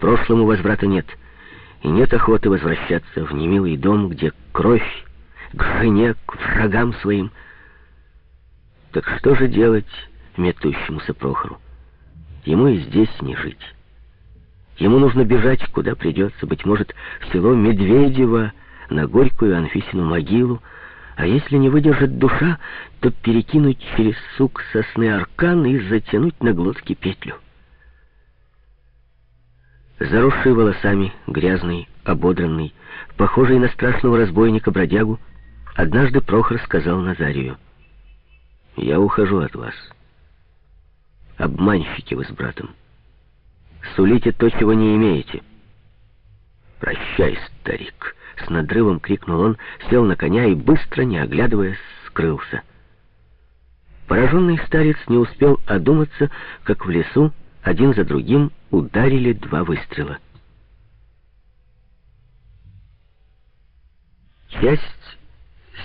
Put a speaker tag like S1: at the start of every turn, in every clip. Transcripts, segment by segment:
S1: прошлому возврата нет. И нет охоты возвращаться в немилый дом, где кровь к жене, к врагам своим. Так что же делать метущемуся Прохору? Ему и здесь не жить. Ему нужно бежать, куда придется, быть может, в село Медведево, на горькую Анфисину могилу, а если не выдержит душа, то перекинуть через сук сосны аркан и затянуть на глотке петлю. Заросший волосами, грязный, ободранный, похожий на страшного разбойника-бродягу, однажды Прохор сказал Назарию, «Я ухожу от вас. Обманщики вы с братом. Сулите то, чего не имеете». «Прощай, старик!» — с надрывом крикнул он, сел на коня и, быстро, не оглядываясь, скрылся. Пораженный старец не успел одуматься, как в лесу один за другим ударили два выстрела. Часть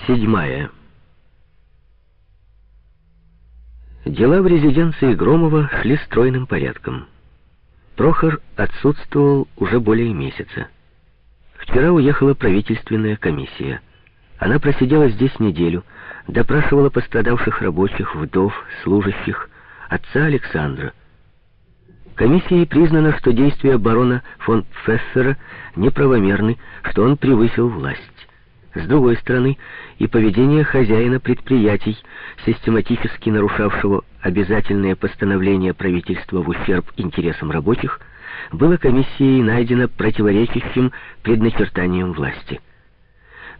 S1: седьмая. Дела в резиденции Громова шли стройным порядком. Прохор отсутствовал уже более месяца. Вчера уехала правительственная комиссия. Она просидела здесь неделю, допрашивала пострадавших рабочих, вдов, служащих, отца Александра. Комиссией признано, что действия барона фон Фессера неправомерны, что он превысил власть. С другой стороны, и поведение хозяина предприятий, систематически нарушавшего обязательные постановления правительства в ущерб интересам рабочих, было комиссией найдено противоречащим предначертаниям власти.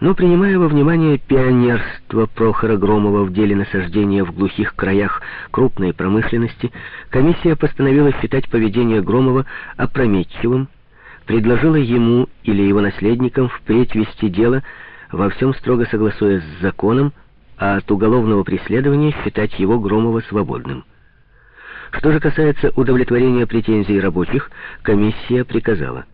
S1: Но принимая во внимание пионерство Прохора Громова в деле насаждения в глухих краях крупной промышленности, комиссия постановила считать поведение Громова опрометчивым, предложила ему или его наследникам впредь вести дело, во всем строго согласуясь с законом, а от уголовного преследования считать его Громова свободным. Что же касается удовлетворения претензий рабочих, комиссия приказала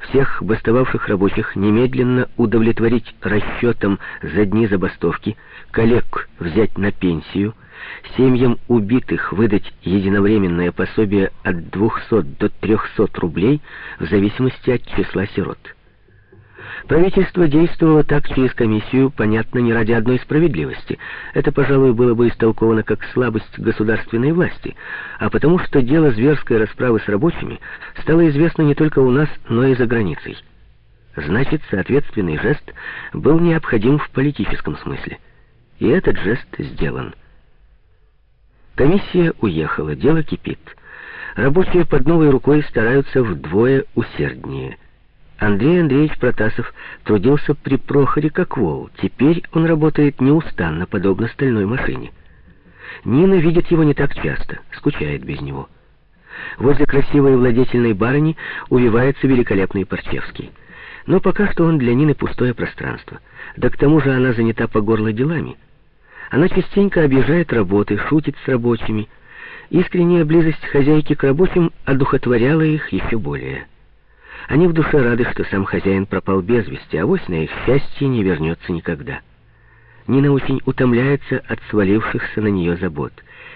S1: всех бастовавших рабочих немедленно удовлетворить расчетам за дни забастовки, коллег взять на пенсию, семьям убитых выдать единовременное пособие от 200 до 300 рублей в зависимости от числа сирот. Правительство действовало так через комиссию, понятно, не ради одной справедливости. Это, пожалуй, было бы истолковано как слабость государственной власти, а потому что дело зверской расправы с рабочими стало известно не только у нас, но и за границей. Значит, соответственный жест был необходим в политическом смысле. И этот жест сделан. Комиссия уехала, дело кипит. Рабочие под новой рукой стараются вдвое усерднее – Андрей Андреевич Протасов трудился при Прохоре как вол. Теперь он работает неустанно, подобно стальной машине. Нина видит его не так часто, скучает без него. Возле красивой владетельной барыни увивается великолепный Парчевский. Но пока что он для Нины пустое пространство. Да к тому же она занята по горло делами. Она частенько объезжает работы, шутит с рабочими. Искренняя близость хозяйки к рабочим одухотворяла их еще более. Они в душе рады, что сам хозяин пропал без вести, а вось на их счастье не вернется никогда. Нина очень утомляется от свалившихся на нее забот.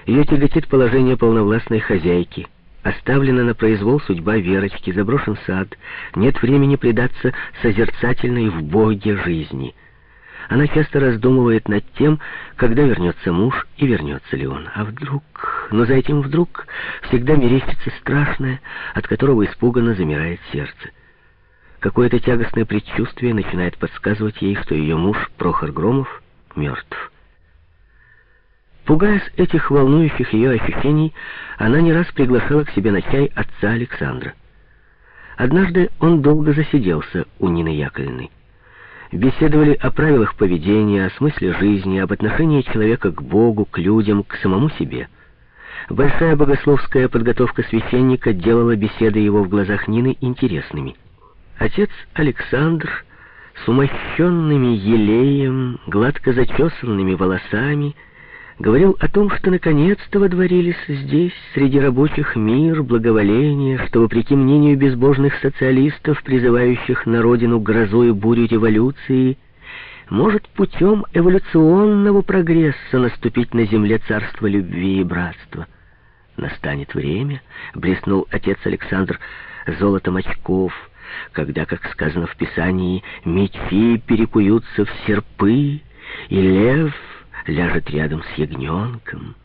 S1: Ее тяготит положение полновластной хозяйки. Оставлена на произвол судьба Верочки, заброшен сад, нет времени предаться созерцательной в Боге жизни — она часто раздумывает над тем, когда вернется муж и вернется ли он. А вдруг... Но за этим вдруг всегда мерещится страшное, от которого испуганно замирает сердце. Какое-то тягостное предчувствие начинает подсказывать ей, что ее муж, Прохор Громов, мертв. Пугаясь этих волнующих ее ощущений, она не раз приглашала к себе на чай отца Александра. Однажды он долго засиделся у Нины Яковлевны беседовали о правилах поведения, о смысле жизни, об отношении человека к Богу, к людям, к самому себе. Большая богословская подготовка священника делала беседы его в глазах Нины интересными. Отец Александр с умощенными елеем, гладко зачесанными волосами, говорил о том, что наконец-то водворились здесь, среди рабочих, мир, благоволение, что, вопреки мнению безбожных социалистов, призывающих на родину грозу и бурю революции, может путем эволюционного прогресса наступить на земле царство любви и братства. Настанет время, блеснул отец Александр золотом очков, когда, как сказано в Писании, мечи перекуются в серпы, и лев ляжет рядом с ягненком.